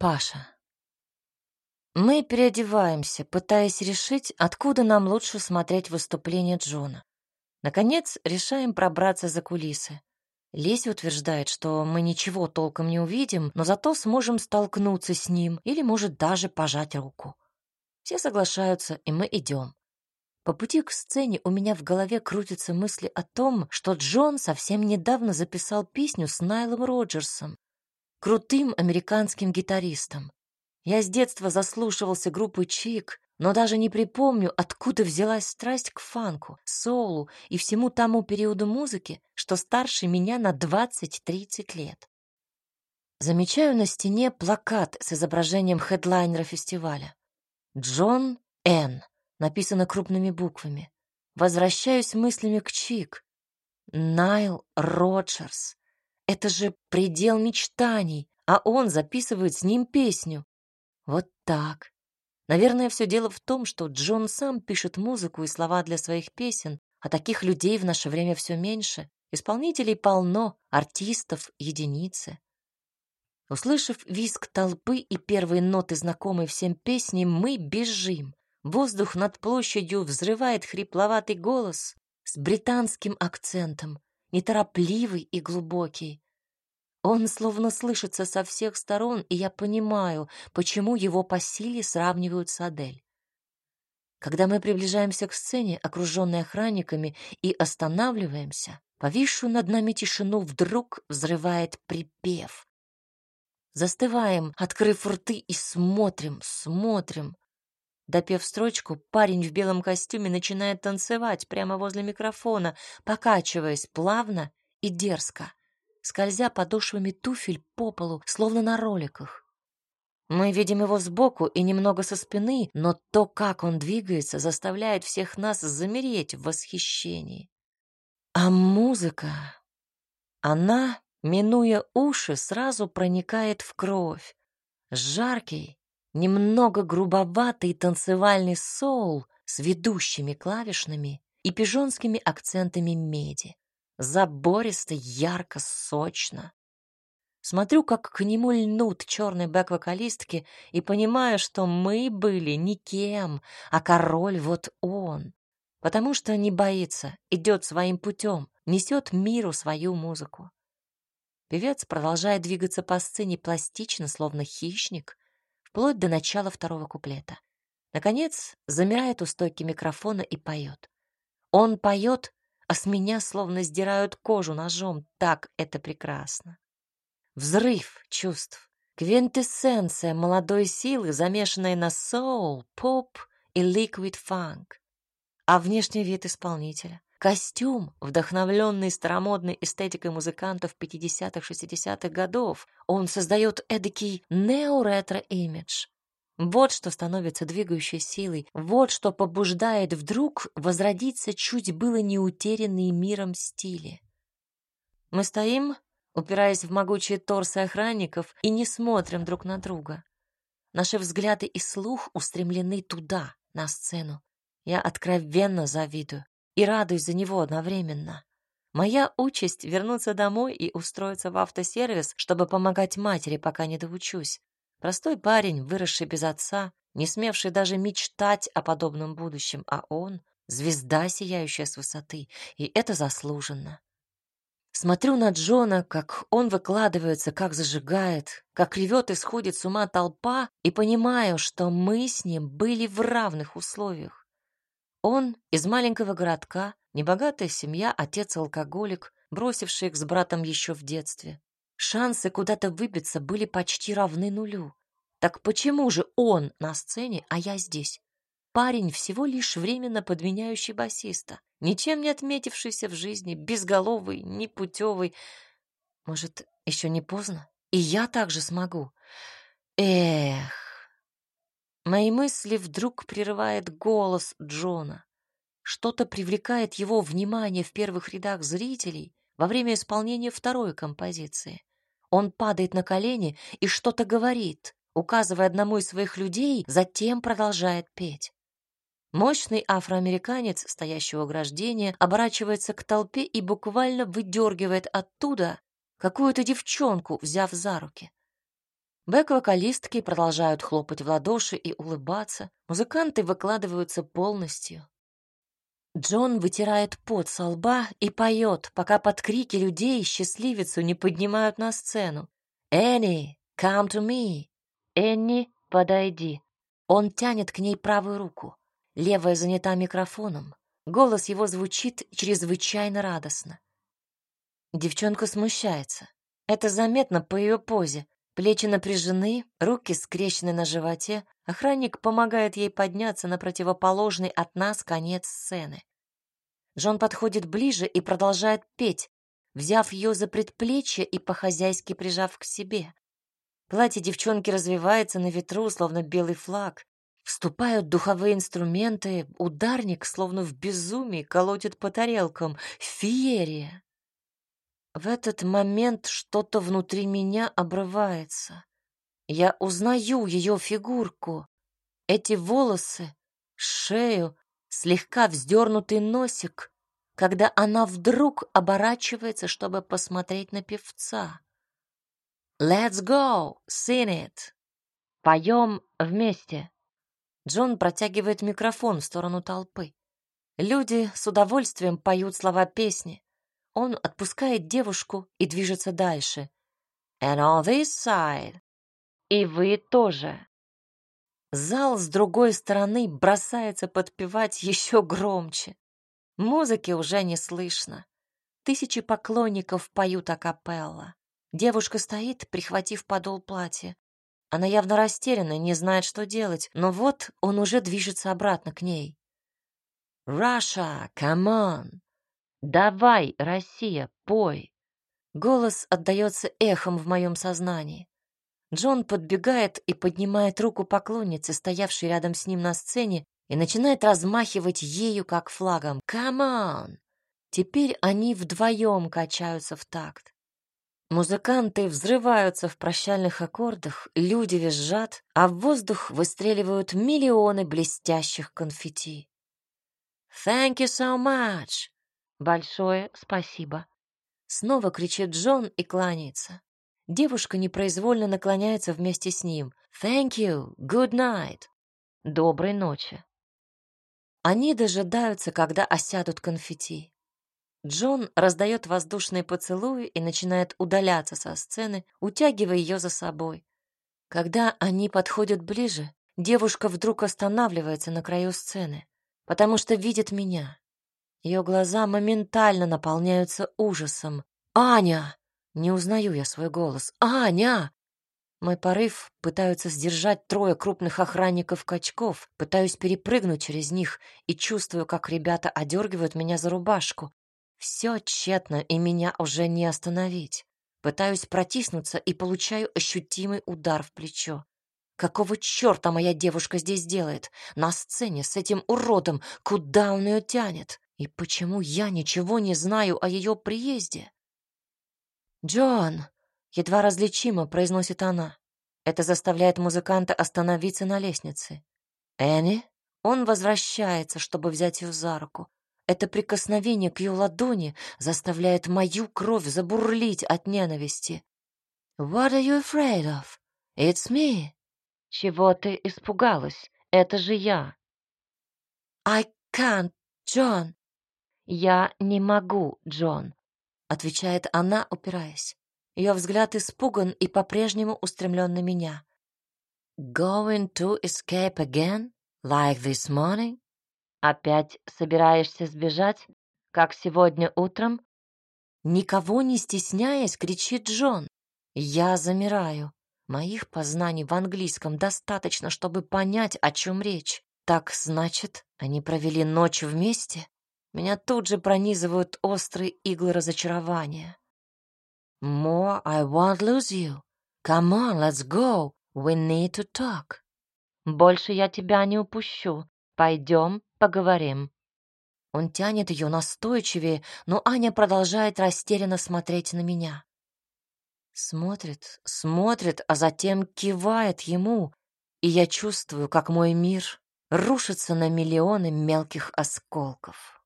Паша. Мы переодеваемся, пытаясь решить, откуда нам лучше смотреть выступление Джона. Наконец, решаем пробраться за кулисы. Леся утверждает, что мы ничего толком не увидим, но зато сможем столкнуться с ним или, может, даже пожать руку. Все соглашаются, и мы идем. По пути к сцене у меня в голове крутятся мысли о том, что Джон совсем недавно записал песню с Найлом Роджерсом, крутым американским гитаристом. Я с детства заслушивался группы Чик, но даже не припомню, откуда взялась страсть к фанку, соулу и всему тому периоду музыки, что старше меня на 20-30 лет. Замечаю на стене плакат с изображением хедлайнера фестиваля. «Джон Н» написано крупными буквами. Возвращаюсь мыслями к Чик. Найл Роджерс. Это же предел мечтаний, а он записывает с ним песню. Вот так. Наверное, все дело в том, что Джон сам пишет музыку и слова для своих песен, а таких людей в наше время все меньше. Исполнителей полно, артистов единицы. Услышав визг толпы и первые ноты знакомой всем песни, мы бежим. Воздух над площадью взрывает хрипловатый голос с британским акцентом неторопливый и глубокий. Он словно слышится со всех сторон, и я понимаю, почему его по силе сравнивают с Адель. Когда мы приближаемся к сцене, окруженной охранниками, и останавливаемся, повисшую над нами тишину вдруг взрывает припев. Застываем, открыв рты, и смотрим, смотрим. Допев строчку, парень в белом костюме начинает танцевать прямо возле микрофона, покачиваясь плавно и дерзко, скользя подошвами туфель по полу, словно на роликах. Мы видим его сбоку и немного со спины, но то, как он двигается, заставляет всех нас замереть в восхищении. А музыка, она, минуя уши, сразу проникает в кровь. Жаркий, немного грубоватый танцевальный соул с ведущими клавишными и пижонскими акцентами меди. Забористо, ярко, сочно. Смотрю, как к нему льнут черные бэк-вокалистки и понимаю, что мы были никем, а король вот он. Потому что не боится, идет своим путем, несет миру свою музыку. Певец продолжает двигаться по сцене пластично, словно хищник, вплоть до начала второго куплета. Наконец, замирает у стойки микрофона и поет. Он поет, а с меня словно сдирают кожу ножом. Так это прекрасно. Взрыв чувств. Квинтэссенция молодой силы, замешанная на соул, поп и ликвид фанк. А внешний вид исполнителя. Костюм, вдохновленный старомодной эстетикой музыкантов 50-х-60-х годов, он создает эдакий нео-ретро-имидж. Вот что становится двигающей силой, вот что побуждает вдруг возродиться чуть было не утерянный миром стиле. Мы стоим, упираясь в могучие торсы охранников, и не смотрим друг на друга. Наши взгляды и слух устремлены туда, на сцену. Я откровенно завидую и радуюсь за него одновременно. Моя участь — вернуться домой и устроиться в автосервис, чтобы помогать матери, пока не доучусь. Простой парень, выросший без отца, не смевший даже мечтать о подобном будущем, а он — звезда, сияющая с высоты, и это заслуженно. Смотрю на Джона, как он выкладывается, как зажигает, как ревет и сходит с ума толпа, и понимаю, что мы с ним были в равных условиях. Он из маленького городка, небогатая семья, отец-алкоголик, бросивший их с братом еще в детстве. Шансы куда-то выбиться были почти равны нулю. Так почему же он на сцене, а я здесь? Парень всего лишь временно подменяющий басиста, ничем не отметившийся в жизни, безголовый, непутевый. Может, еще не поздно? И я также смогу. Эх, Мои мысли вдруг прерывает голос Джона. Что-то привлекает его внимание в первых рядах зрителей во время исполнения второй композиции. Он падает на колени и что-то говорит, указывая одному из своих людей, затем продолжает петь. Мощный афроамериканец, стоящий у ограждения, оборачивается к толпе и буквально выдергивает оттуда какую-то девчонку, взяв за руки. Бэк-вокалистки продолжают хлопать в ладоши и улыбаться. Музыканты выкладываются полностью. Джон вытирает пот со лба и поет, пока под крики людей счастливицу не поднимают на сцену. «Энни, come to me!» «Энни, подойди!» Он тянет к ней правую руку. Левая занята микрофоном. Голос его звучит чрезвычайно радостно. Девчонка смущается. Это заметно по ее позе. Плечи напряжены, руки скрещены на животе. Охранник помогает ей подняться на противоположный от нас конец сцены. Джон подходит ближе и продолжает петь, взяв ее за предплечье и по-хозяйски прижав к себе. Платье девчонки развивается на ветру, словно белый флаг. Вступают духовые инструменты, ударник, словно в безумии, колотит по тарелкам. Феерия! В этот момент что-то внутри меня обрывается. Я узнаю ее фигурку. Эти волосы, шею, слегка вздернутый носик, когда она вдруг оборачивается, чтобы посмотреть на певца. «Let's go! Sing it!» «Поем вместе!» Джон протягивает микрофон в сторону толпы. Люди с удовольствием поют слова песни. Он отпускает девушку и движется дальше. And on this side. И вы тоже. Зал с другой стороны бросается подпевать еще громче. Музыки уже не слышно. Тысячи поклонников поют акапелла. Девушка стоит, прихватив подол платья. Она явно растеряна, не знает, что делать, но вот он уже движется обратно к ней. «Russia, come on!» «Давай, Россия, пой!» Голос отдается эхом в моем сознании. Джон подбегает и поднимает руку поклонницы, стоявшей рядом с ним на сцене, и начинает размахивать ею, как флагом. «Come on!» Теперь они вдвоем качаются в такт. Музыканты взрываются в прощальных аккордах, люди визжат, а в воздух выстреливают миллионы блестящих конфетти. «Thank you so much!» Большое спасибо. Снова кричит Джон и кланяется. Девушка непроизвольно наклоняется вместе с ним. Thank you. Good night. Доброй ночи. Они дожидаются, когда осядут конфетти. Джон раздает воздушные поцелуи и начинает удаляться со сцены, утягивая ее за собой. Когда они подходят ближе, девушка вдруг останавливается на краю сцены, потому что видит меня. Ее глаза моментально наполняются ужасом. «Аня!» Не узнаю я свой голос. «Аня!» Мой порыв пытаются сдержать трое крупных охранников-качков, пытаюсь перепрыгнуть через них и чувствую, как ребята одергивают меня за рубашку. Все тщетно, и меня уже не остановить. Пытаюсь протиснуться и получаю ощутимый удар в плечо. Какого черта моя девушка здесь делает? На сцене с этим уродом? Куда он ее тянет? И почему я ничего не знаю о ее приезде? «Джон!» — едва различимо произносит она. Это заставляет музыканта остановиться на лестнице. «Энни?» Он возвращается, чтобы взять ее за руку. Это прикосновение к ее ладони заставляет мою кровь забурлить от ненависти. «What are you afraid of? It's me!» «Чего ты испугалась? Это же я!» «I can't, Джон!» «Я не могу, Джон», — отвечает она, упираясь. Ее взгляд испуган и по-прежнему устремлен на меня. «Going to escape again, like this morning?» «Опять собираешься сбежать, как сегодня утром?» Никого не стесняясь, кричит Джон. Я замираю. Моих познаний в английском достаточно, чтобы понять, о чем речь. Так значит, они провели ночь вместе? Меня тут же пронизывают острые иглы разочарования. More I won't lose you. Come on, let's go. We need to talk. Больше я тебя не упущу. Пойдем, поговорим. Он тянет ее настойчивее, но Аня продолжает растерянно смотреть на меня. Смотрит, смотрит, а затем кивает ему, и я чувствую, как мой мир рушится на миллионы мелких осколков.